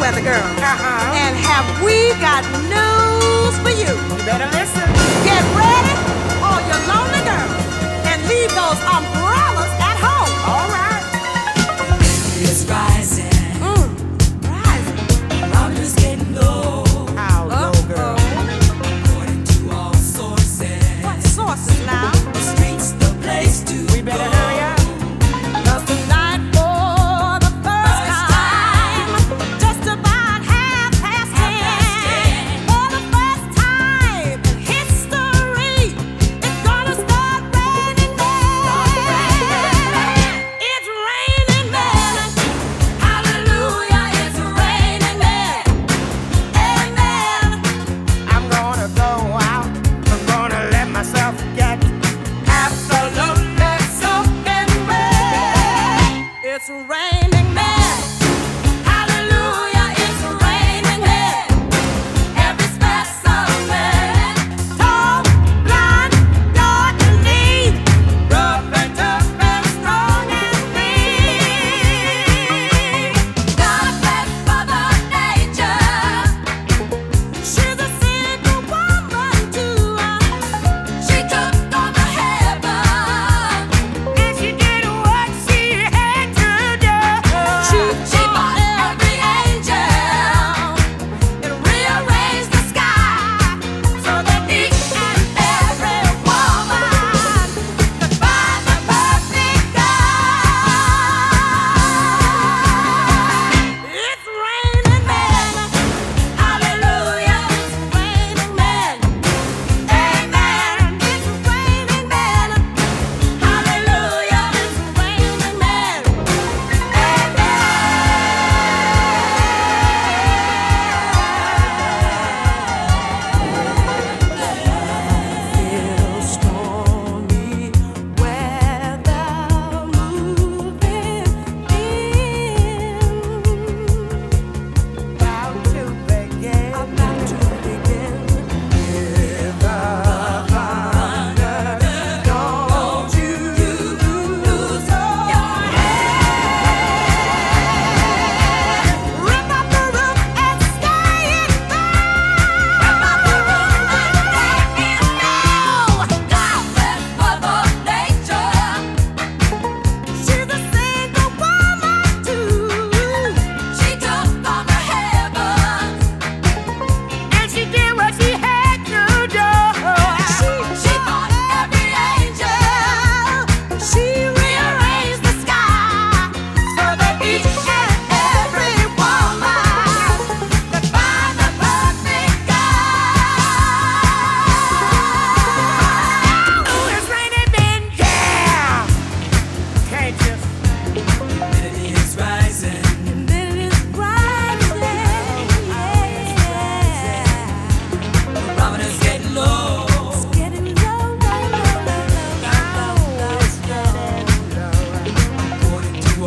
lonely girls. Uh-huh. And have we got news for you? You better listen. Get ready, all you lonely girls, and leave those um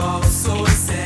all so sad.